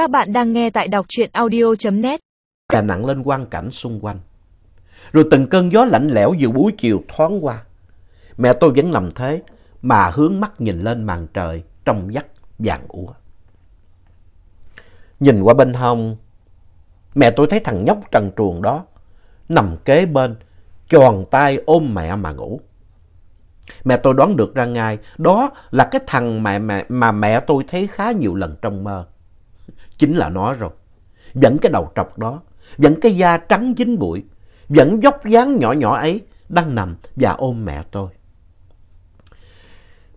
Các bạn đang nghe tại đọc truyện audio.net Đà nặng lên quang cảnh xung quanh. Rồi từng cơn gió lạnh lẽo giữa buổi chiều thoáng qua. Mẹ tôi vẫn nằm thế mà hướng mắt nhìn lên màn trời trong vắt vàng úa. Nhìn qua bên hông, mẹ tôi thấy thằng nhóc trần truồng đó nằm kế bên, tròn tay ôm mẹ mà ngủ. Mẹ tôi đoán được ra ngay, đó là cái thằng mà mẹ, mà mẹ tôi thấy khá nhiều lần trong mơ. Chính là nó rồi. Vẫn cái đầu trọc đó, vẫn cái da trắng dính bụi, vẫn dốc dáng nhỏ nhỏ ấy đang nằm và ôm mẹ tôi.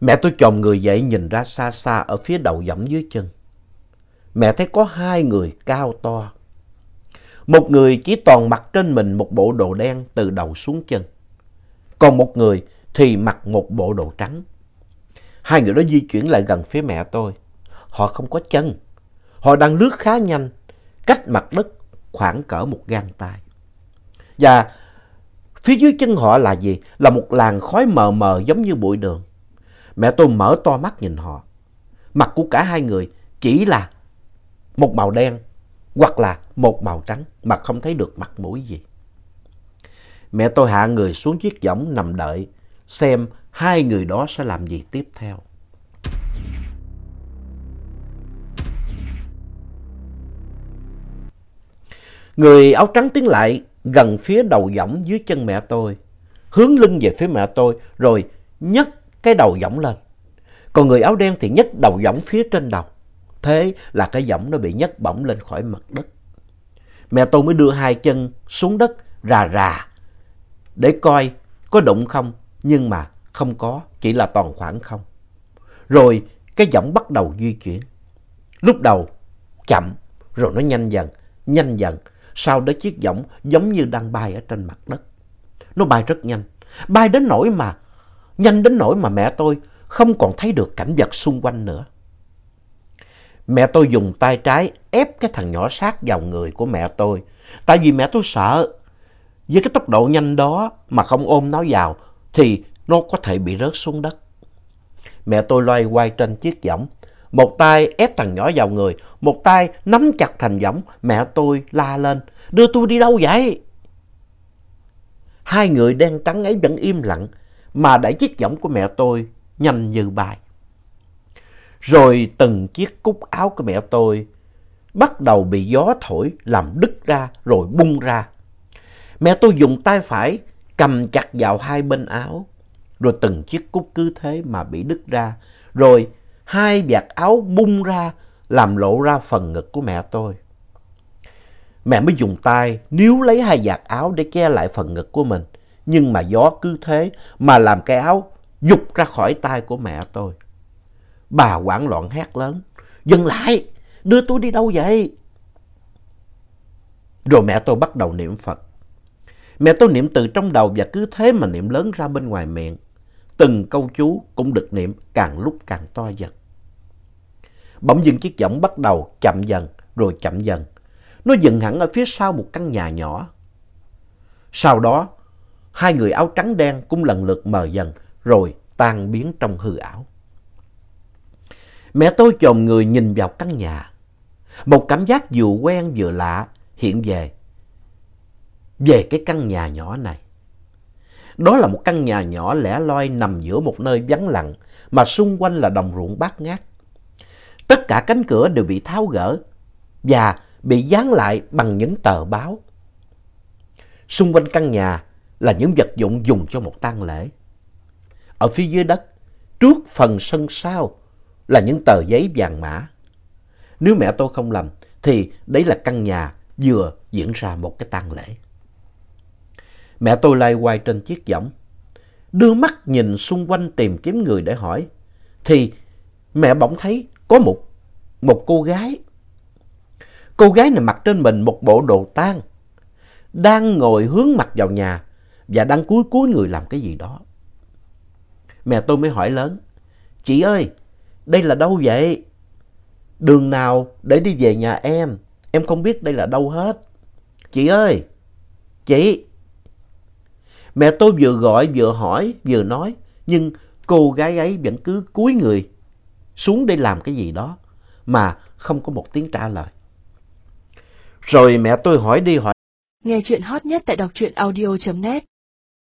Mẹ tôi chồm người dậy nhìn ra xa xa ở phía đầu dẫm dưới chân. Mẹ thấy có hai người cao to. Một người chỉ toàn mặc trên mình một bộ đồ đen từ đầu xuống chân. Còn một người thì mặc một bộ đồ trắng. Hai người đó di chuyển lại gần phía mẹ tôi. Họ không có chân. Họ đang lướt khá nhanh, cách mặt đất khoảng cỡ một gang tay. Và phía dưới chân họ là gì? Là một làn khói mờ mờ giống như bụi đường. Mẹ tôi mở to mắt nhìn họ. Mặt của cả hai người chỉ là một màu đen hoặc là một màu trắng mà không thấy được mặt mũi gì. Mẹ tôi hạ người xuống chiếc võng nằm đợi xem hai người đó sẽ làm gì tiếp theo. Người áo trắng tiến lại gần phía đầu võng dưới chân mẹ tôi, hướng lưng về phía mẹ tôi rồi nhấc cái đầu võng lên. Còn người áo đen thì nhấc đầu võng phía trên đầu. Thế là cái võng nó bị nhấc bổng lên khỏi mặt đất. Mẹ tôi mới đưa hai chân xuống đất rà rà để coi có đụng không, nhưng mà không có, chỉ là toàn khoảng không. Rồi cái võng bắt đầu di chuyển. Lúc đầu chậm, rồi nó nhanh dần, nhanh dần. Sau đó chiếc võng giống như đang bay ở trên mặt đất. Nó bay rất nhanh, bay đến nỗi mà, nhanh đến nỗi mà mẹ tôi không còn thấy được cảnh vật xung quanh nữa. Mẹ tôi dùng tay trái ép cái thằng nhỏ sát vào người của mẹ tôi. Tại vì mẹ tôi sợ. Với cái tốc độ nhanh đó mà không ôm nó vào thì nó có thể bị rớt xuống đất. Mẹ tôi loay quay trên chiếc võng. Một tay ép thằng nhỏ vào người, một tay nắm chặt thành võng. Mẹ tôi la lên, đưa tôi đi đâu vậy? Hai người đen trắng ấy vẫn im lặng mà đẩy chiếc võng của mẹ tôi nhanh như bay. Rồi từng chiếc cúc áo của mẹ tôi bắt đầu bị gió thổi làm đứt ra rồi bung ra. Mẹ tôi dùng tay phải cầm chặt vào hai bên áo. Rồi từng chiếc cúc cứ thế mà bị đứt ra. Rồi hai vạt áo bung ra, làm lộ ra phần ngực của mẹ tôi. Mẹ mới dùng tay níu lấy hai vạt áo để che lại phần ngực của mình. Nhưng mà gió cứ thế mà làm cái áo dục ra khỏi tay của mẹ tôi. Bà hoảng loạn hét lớn. Dừng lại! Đưa tôi đi đâu vậy? Rồi mẹ tôi bắt đầu niệm Phật. Mẹ tôi niệm từ trong đầu và cứ thế mà niệm lớn ra bên ngoài miệng. Từng câu chú cũng được niệm càng lúc càng to dần. Bỗng dưng chiếc võng bắt đầu chậm dần rồi chậm dần. Nó dừng hẳn ở phía sau một căn nhà nhỏ. Sau đó, hai người áo trắng đen cũng lần lượt mờ dần rồi tan biến trong hư ảo. Mẹ tôi chồm người nhìn vào căn nhà. Một cảm giác vừa quen vừa lạ hiện về. Về cái căn nhà nhỏ này. Đó là một căn nhà nhỏ lẻ loi nằm giữa một nơi vắng lặng mà xung quanh là đồng ruộng bát ngát. Tất cả cánh cửa đều bị tháo gỡ và bị dán lại bằng những tờ báo. Xung quanh căn nhà là những vật dụng dùng cho một tang lễ. Ở phía dưới đất, trước phần sân sau là những tờ giấy vàng mã. Nếu mẹ tôi không lầm thì đấy là căn nhà vừa diễn ra một cái tang lễ. Mẹ tôi lay quay trên chiếc võng, đưa mắt nhìn xung quanh tìm kiếm người để hỏi. Thì mẹ bỗng thấy có một, một cô gái. Cô gái này mặc trên mình một bộ đồ tang, đang ngồi hướng mặt vào nhà và đang cúi cúi người làm cái gì đó. Mẹ tôi mới hỏi lớn, chị ơi, đây là đâu vậy? Đường nào để đi về nhà em? Em không biết đây là đâu hết. Chị ơi! Chị! Mẹ tôi vừa gọi vừa hỏi, vừa nói. Nhưng cô gái ấy vẫn cứ cúi người xuống để làm cái gì đó. Mà không có một tiếng trả lời. Rồi mẹ tôi hỏi đi hỏi Nghe chuyện hot nhất tại đọc truyện audio.net